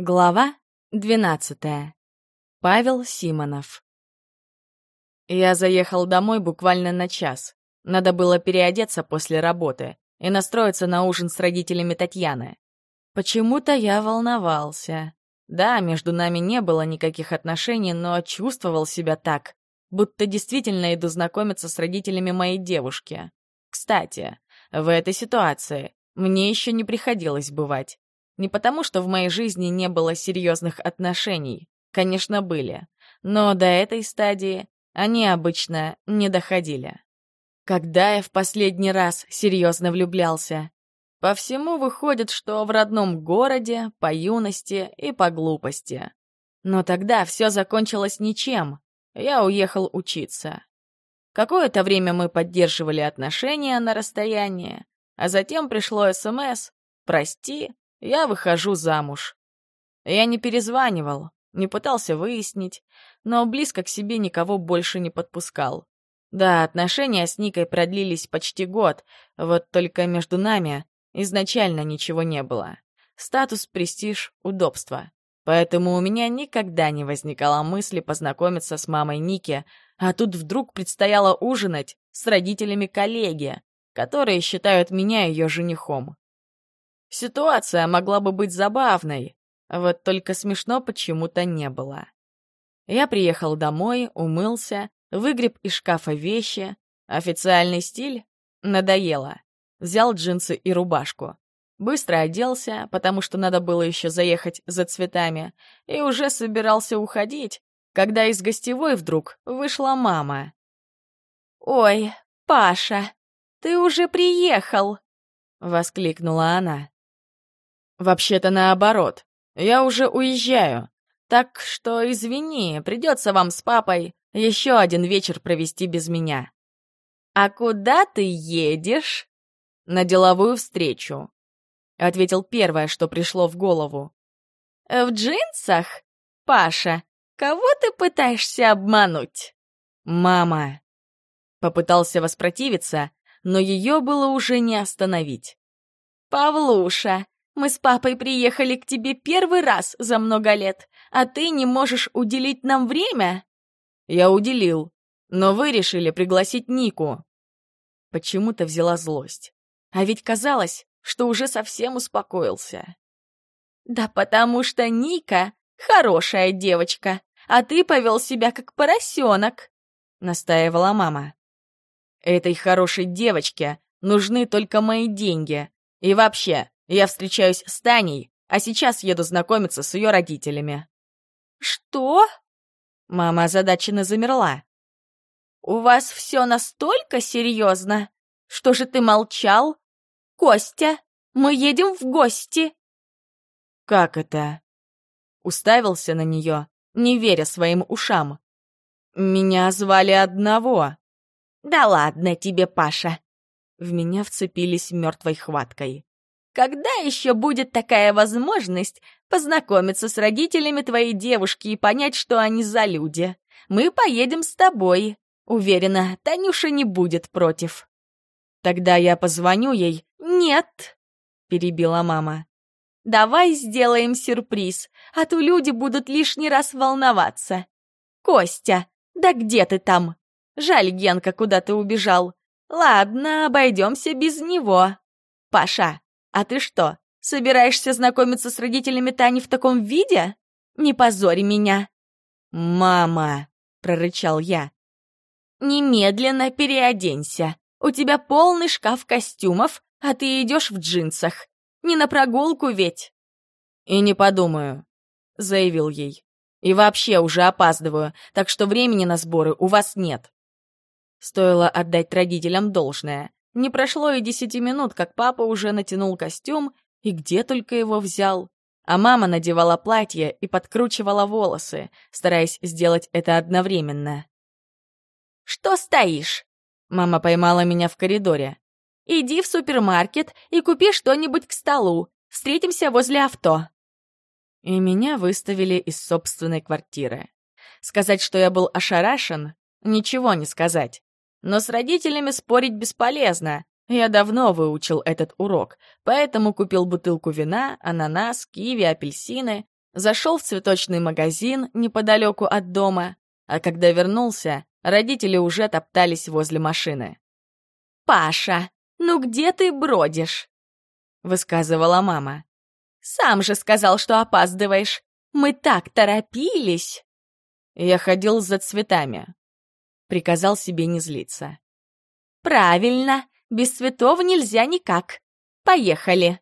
Глава 12. Павел Симонов. Я заехал домой буквально на час. Надо было переодеться после работы и настроиться на ужин с родителями Татьяны. Почему-то я волновался. Да, между нами не было никаких отношений, но чувствовал себя так, будто действительно иду знакомиться с родителями моей девушки. Кстати, в этой ситуации мне еще не приходилось бывать. Не потому, что в моей жизни не было серьезных отношений. Конечно, были. Но до этой стадии они обычно не доходили. Когда я в последний раз серьезно влюблялся? По всему выходит, что в родном городе, по юности и по глупости. Но тогда все закончилось ничем. Я уехал учиться. Какое-то время мы поддерживали отношения на расстоянии, а затем пришло СМС «Прости, я выхожу замуж. Я не перезванивал, не пытался выяснить, но близко к себе никого больше не подпускал. Да, отношения с Никой продлились почти год, вот только между нами изначально ничего не было. Статус, престиж, удобство. Поэтому у меня никогда не возникало мысли познакомиться с мамой Ники, а тут вдруг предстояло ужинать с родителями коллеги, которые считают меня ее женихом. Ситуация могла бы быть забавной, вот только смешно почему-то не было. Я приехал домой, умылся, выгреб из шкафа вещи. Официальный стиль надоело. Взял джинсы и рубашку. Быстро оделся, потому что надо было еще заехать за цветами, и уже собирался уходить, когда из гостевой вдруг вышла мама. «Ой, Паша, ты уже приехал!» — воскликнула она. «Вообще-то наоборот. Я уже уезжаю. Так что, извини, придется вам с папой еще один вечер провести без меня». «А куда ты едешь?» «На деловую встречу», — ответил первое, что пришло в голову. «В джинсах? Паша, кого ты пытаешься обмануть?» «Мама». Попытался воспротивиться, но ее было уже не остановить. «Павлуша, мы с папой приехали к тебе первый раз за много лет, а ты не можешь уделить нам время?» «Я уделил, но вы решили пригласить Нику». Почему-то взяла злость. А ведь казалось, что уже совсем успокоился. «Да потому что Ника хорошая девочка, а ты повел себя как поросенок», — настаивала мама. «Этой хорошей девочке нужны только мои деньги. И вообще, я встречаюсь с Таней, а сейчас еду знакомиться с ее родителями». «Что?» Мама озадаченно замерла. «У вас все настолько серьезно? Что же ты молчал? Костя, мы едем в гости!» «Как это?» Уставился на нее, не веря своим ушам. «Меня звали одного». «Да ладно тебе, Паша!» В меня вцепились мертвой хваткой. Когда еще будет такая возможность познакомиться с родителями твоей девушки и понять, что они за люди? Мы поедем с тобой. Уверена, Танюша не будет против. Тогда я позвоню ей. Нет, перебила мама. Давай сделаем сюрприз, а то люди будут лишний раз волноваться. Костя, да где ты там? Жаль, Генка куда-то убежал. Ладно, обойдемся без него. Паша, а ты что, собираешься знакомиться с родителями Тани в таком виде? Не позори меня!» «Мама!» — прорычал я. «Немедленно переоденься. У тебя полный шкаф костюмов, а ты идешь в джинсах. Не на прогулку ведь!» «И не подумаю», — заявил ей. «И вообще уже опаздываю, так что времени на сборы у вас нет». Стоило отдать родителям должное. Не прошло и десяти минут, как папа уже натянул костюм и где только его взял. А мама надевала платье и подкручивала волосы, стараясь сделать это одновременно. «Что стоишь?» Мама поймала меня в коридоре. «Иди в супермаркет и купи что-нибудь к столу. Встретимся возле авто». И меня выставили из собственной квартиры. Сказать, что я был ошарашен, ничего не сказать. Но с родителями спорить бесполезно. Я давно выучил этот урок, поэтому купил бутылку вина, ананас, киви, апельсины зашел в цветочный магазин неподалеку от дома, а когда вернулся, родители уже топтались возле машины. «Паша, ну где ты бродишь?» — высказывала мама. «Сам же сказал, что опаздываешь. Мы так торопились!» Я ходил за цветами. Приказал себе не злиться. «Правильно, без цветов нельзя никак. Поехали!»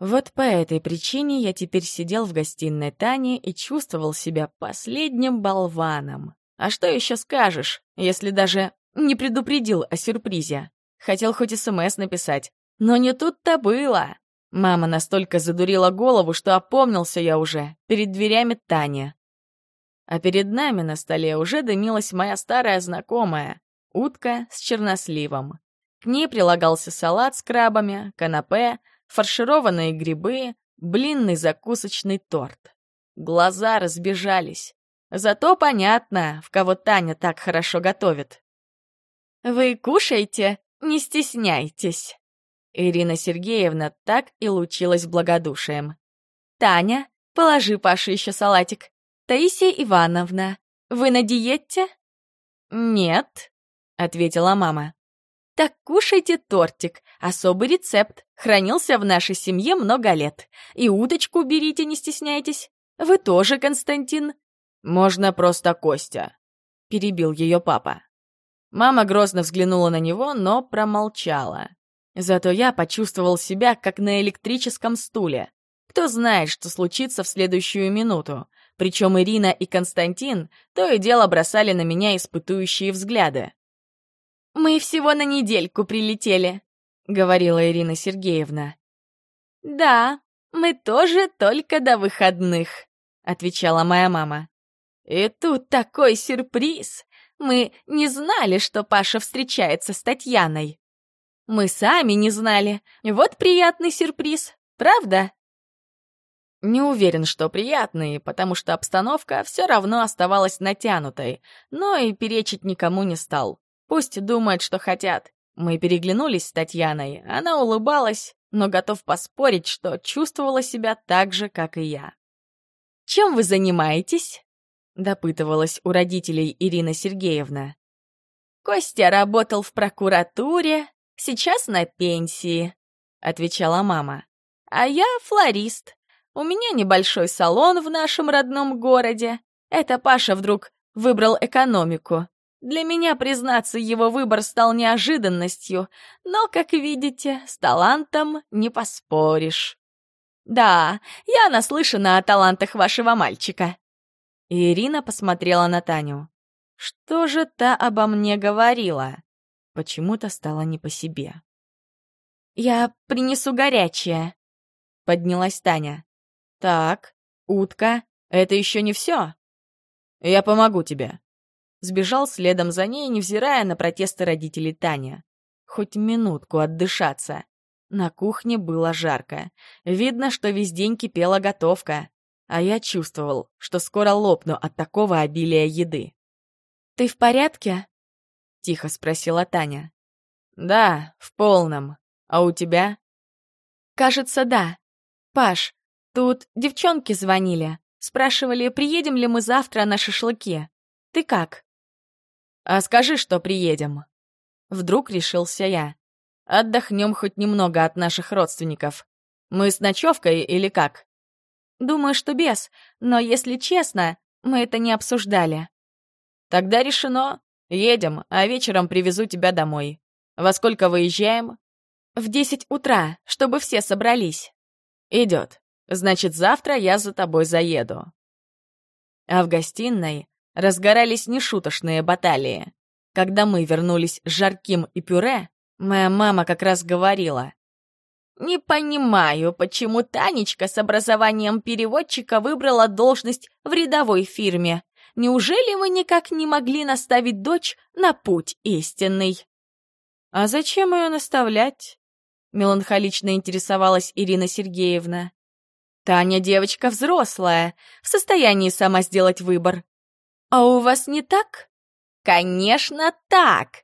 Вот по этой причине я теперь сидел в гостиной Тани и чувствовал себя последним болваном. А что еще скажешь, если даже не предупредил о сюрпризе? Хотел хоть СМС написать, но не тут-то было. Мама настолько задурила голову, что опомнился я уже перед дверями Тани. А перед нами на столе уже дымилась моя старая знакомая — утка с черносливом. К ней прилагался салат с крабами, канапе, фаршированные грибы, блинный закусочный торт. Глаза разбежались. Зато понятно, в кого Таня так хорошо готовит. «Вы кушайте, не стесняйтесь!» Ирина Сергеевна так и лучилась благодушием. «Таня, положи Паше еще салатик. Таисия Ивановна, вы на диете?» «Нет», — ответила мама. «Так кушайте тортик. Особый рецепт. Хранился в нашей семье много лет. И удочку берите, не стесняйтесь. Вы тоже, Константин?» «Можно просто Костя», — перебил ее папа. Мама грозно взглянула на него, но промолчала. Зато я почувствовал себя, как на электрическом стуле. Кто знает, что случится в следующую минуту. Причем Ирина и Константин то и дело бросали на меня испытующие взгляды. «Мы всего на недельку прилетели», — говорила Ирина Сергеевна. «Да, мы тоже только до выходных», — отвечала моя мама. «И тут такой сюрприз! Мы не знали, что Паша встречается с Татьяной». «Мы сами не знали. Вот приятный сюрприз, правда?» Не уверен, что приятный, потому что обстановка все равно оставалась натянутой, но и перечить никому не стал. Пусть думают, что хотят. Мы переглянулись с Татьяной. Она улыбалась, но готов поспорить, что чувствовала себя так же, как и я. «Чем вы занимаетесь?» — допытывалась у родителей Ирина Сергеевна. «Костя работал в прокуратуре, сейчас на пенсии», — отвечала мама. «А я флорист. У меня небольшой салон в нашем родном городе. Это Паша вдруг выбрал экономику. Для меня, признаться, его выбор стал неожиданностью, но, как видите, с талантом не поспоришь. Да, я наслышана о талантах вашего мальчика. Ирина посмотрела на Таню. Что же та обо мне говорила? Почему-то стало не по себе. «Я принесу горячее», — поднялась Таня. «Так, утка, это еще не все. Я помогу тебе», сбежал следом за ней, невзирая на протесты родителей Таня. Хоть минутку отдышаться. На кухне было жарко. Видно, что весь день кипела готовка. А я чувствовал, что скоро лопну от такого обилия еды. «Ты в порядке?» — тихо спросила Таня. «Да, в полном. А у тебя?» «Кажется, да. Паш, тут девчонки звонили. Спрашивали, приедем ли мы завтра на шашлыки. Ты как?» «А скажи, что приедем». Вдруг решился я. «Отдохнем хоть немного от наших родственников. Мы с ночевкой или как?» «Думаю, что без, но, если честно, мы это не обсуждали». «Тогда решено. Едем, а вечером привезу тебя домой. Во сколько выезжаем?» «В десять утра, чтобы все собрались». «Идет. Значит, завтра я за тобой заеду». А в гостиной разгорались нешуточные баталии. Когда мы вернулись с жарким и пюре, моя мама как раз говорила. «Не понимаю, почему Танечка с образованием переводчика выбрала должность в рядовой фирме. Неужели вы никак не могли наставить дочь на путь истинный?» «А зачем ее наставлять?» — меланхолично интересовалась Ирина Сергеевна. «Таня девочка взрослая, в состоянии сама сделать выбор. «А у вас не так?» «Конечно, так!»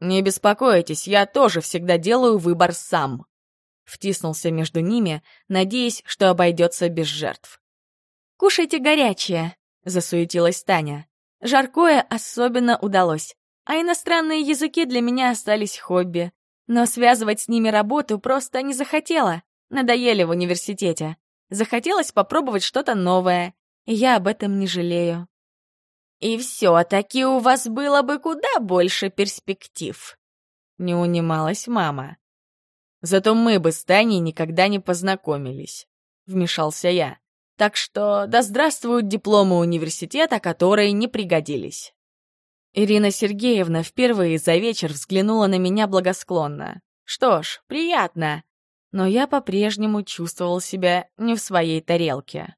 «Не беспокойтесь, я тоже всегда делаю выбор сам», — втиснулся между ними, надеясь, что обойдется без жертв. кушайте горячее», — засуетилась Таня. «Жаркое особенно удалось, а иностранные языки для меня остались хобби. Но связывать с ними работу просто не захотела. Надоели в университете. Захотелось попробовать что-то новое, и я об этом не жалею. «И все-таки у вас было бы куда больше перспектив», — не унималась мама. «Зато мы бы с Таней никогда не познакомились», — вмешался я. «Так что да здравствуют дипломы университета, которые не пригодились». Ирина Сергеевна впервые за вечер взглянула на меня благосклонно. Что ж, приятно. Но я по-прежнему чувствовал себя не в своей тарелке.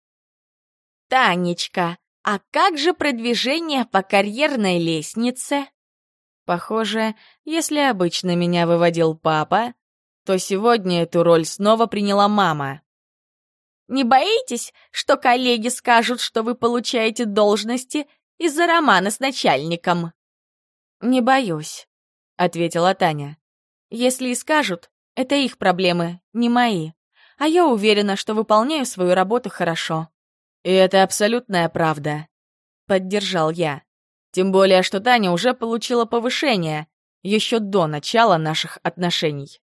«Танечка, а как же продвижение по карьерной лестнице?» Похоже, если обычно меня выводил папа, то сегодня эту роль снова приняла мама. «Не боитесь, что коллеги скажут, что вы получаете должности из-за романа с начальником». «Не боюсь», — ответила Таня. «Если и скажут, это их проблемы, не мои. А я уверена, что выполняю свою работу хорошо». «И это абсолютная правда», — поддержал я. Тем более, что Таня уже получила повышение еще до начала наших отношений.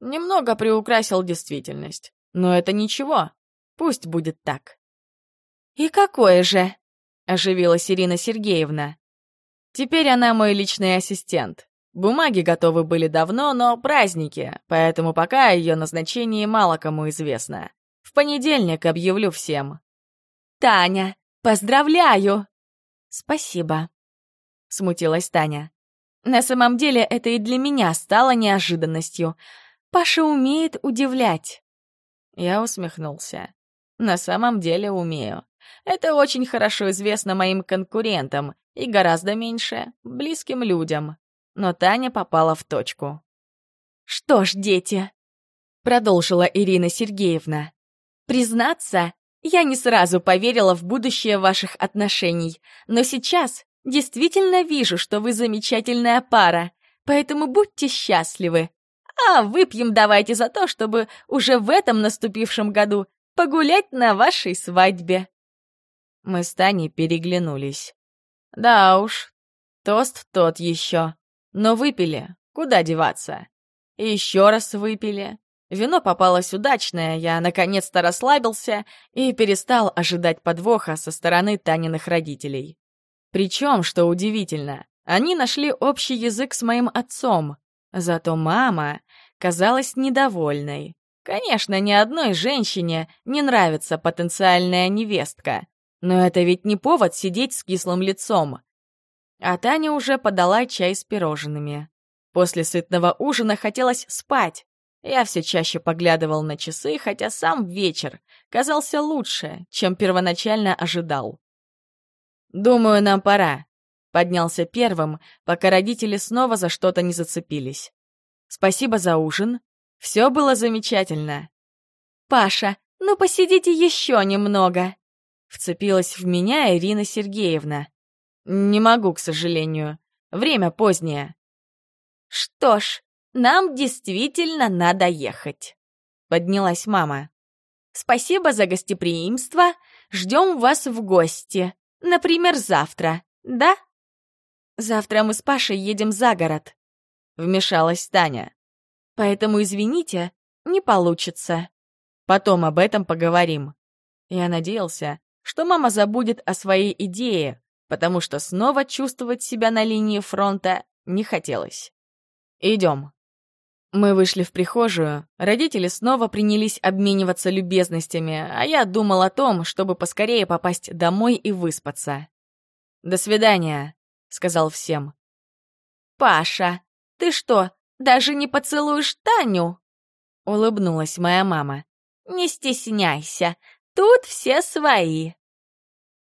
Немного приукрасил действительность, но это ничего, пусть будет так. «И какое же?» оживилась Ирина Сергеевна. Теперь она мой личный ассистент. Бумаги готовы были давно, но праздники, поэтому пока о ее назначении мало кому известно. В понедельник объявлю всем. «Таня, поздравляю!» «Спасибо», — смутилась Таня. «На самом деле это и для меня стало неожиданностью. Паша умеет удивлять». Я усмехнулся. «На самом деле умею. Это очень хорошо известно моим конкурентам и гораздо меньше близким людям. Но Таня попала в точку. «Что ж, дети», — продолжила Ирина Сергеевна, «признаться, я не сразу поверила в будущее ваших отношений, но сейчас действительно вижу, что вы замечательная пара, поэтому будьте счастливы. А выпьем давайте за то, чтобы уже в этом наступившем году погулять на вашей свадьбе». Мы с Таней переглянулись. Да уж, тост тот еще. Но выпили, куда деваться? И еще раз выпили. Вино попалось удачное, я наконец-то расслабился и перестал ожидать подвоха со стороны Таниных родителей. Причем, что удивительно, они нашли общий язык с моим отцом. Зато мама казалась недовольной. Конечно, ни одной женщине не нравится потенциальная невестка, но это ведь не повод сидеть с кислым лицом. А Таня уже подала чай с пирожными. После сытного ужина хотелось спать. Я все чаще поглядывал на часы, хотя сам вечер казался лучше, чем первоначально ожидал. «Думаю, нам пора», — поднялся первым, пока родители снова за что-то не зацепились. «Спасибо за ужин. Все было замечательно». «Паша, ну посидите еще немного», Вцепилась в меня Ирина Сергеевна. «Не могу, к сожалению. Время позднее». «Что ж, нам действительно надо ехать», — поднялась мама. «Спасибо за гостеприимство. Ждем вас в гости. Например, завтра, да?» «Завтра мы с Пашей едем за город», — вмешалась Таня. «Поэтому, извините, не получится. Потом об этом поговорим». Я надеялся, что мама забудет о своей идее, потому что снова чувствовать себя на линии фронта не хотелось. «Идем». Мы вышли в прихожую, родители снова принялись обмениваться любезностями, а я думал о том, чтобы поскорее попасть домой и выспаться. «До свидания», — сказал всем. «Паша, ты что, даже не поцелуешь Таню?» — улыбнулась моя мама. «Не стесняйся, тут все свои».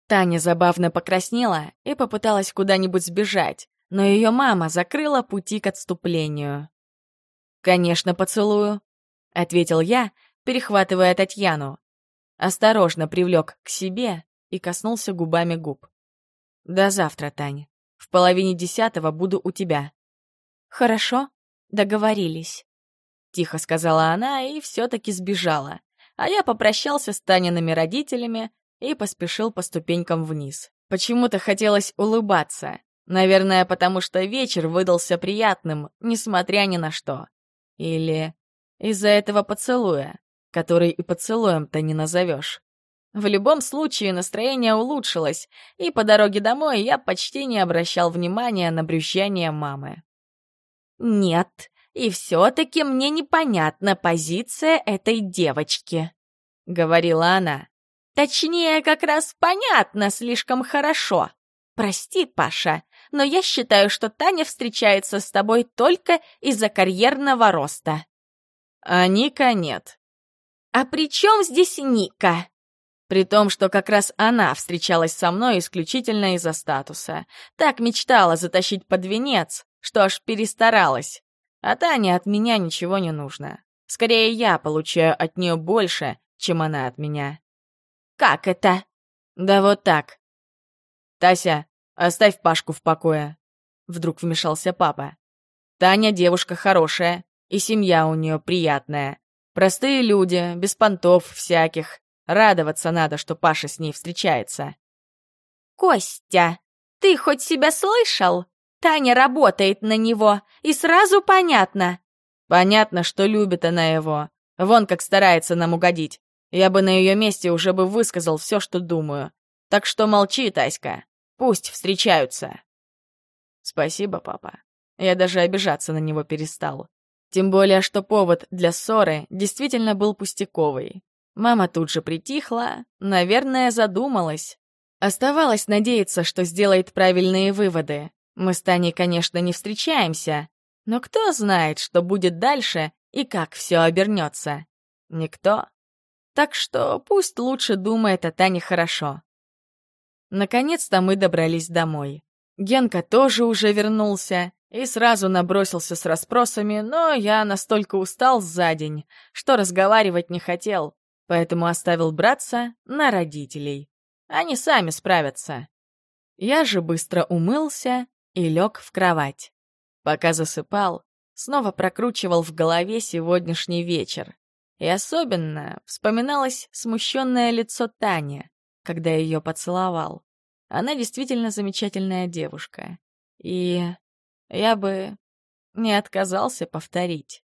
Таня забавно покраснела и попыталась куда-нибудь сбежать, но ее мама закрыла пути к отступлению. «Конечно, поцелую», — ответил я, перехватывая Татьяну. Осторожно привлек к себе и коснулся губами губ. «До завтра, Тань. В половине десятого буду у тебя». «Хорошо, договорились», — тихо сказала она и все-таки сбежала. А я попрощался с Таниными родителями, и поспешил по ступенькам вниз. Почему-то хотелось улыбаться. Наверное, потому что вечер выдался приятным, несмотря ни на что. Или из-за этого поцелуя, который и поцелуем-то не назовешь. В любом случае настроение улучшилось, и по дороге домой я почти не обращал внимания на брюзжание мамы. «Нет, и все-таки мне непонятна позиция этой девочки», — говорила она. «Точнее, как раз понятно слишком хорошо. Прости, Паша, но я считаю, что Таня встречается с тобой только из-за карьерного роста». «А Ника нет». «А при чем здесь Ника?» При том, что как раз она встречалась со мной исключительно из-за статуса. Так мечтала затащить под венец, что аж перестаралась. А Тане от меня ничего не нужно. Скорее, я получаю от нее больше, чем она от меня. «Как это?» «Да вот так». «Тася, оставь Пашку в покое», — вдруг вмешался папа. «Таня девушка хорошая, и семья у нее приятная. Простые люди, без понтов всяких. Радоваться надо, что Паша с ней встречается. «Костя, ты хоть себя слышал? Таня работает на него, и сразу понятно». «Понятно, что любит она его. Вон как старается нам угодить. Я бы на ее месте уже бы высказал все, что думаю. Так что молчи, Таська. Пусть встречаются». «Спасибо, папа. Я даже обижаться на него перестал. Тем более, что повод для ссоры действительно был пустяковый. Мама тут же притихла, наверное, задумалась. Оставалось надеяться, что сделает правильные выводы. Мы с Таней, конечно, не встречаемся, но кто знает, что будет дальше и как все обернется? Никто. Так что пусть лучше думает о Тане хорошо. Наконец-то мы добрались домой. Генка тоже уже вернулся и сразу набросился с расспросами, но я настолько устал за день, что разговаривать не хотел поэтому оставил браться на родителей. Они сами справятся. Я же быстро умылся и лег в кровать. Пока засыпал, снова прокручивал в голове сегодняшний вечер. И особенно вспоминалось смущенное лицо Тани, когда ее поцеловал. Она действительно замечательная девушка. И я бы не отказался повторить.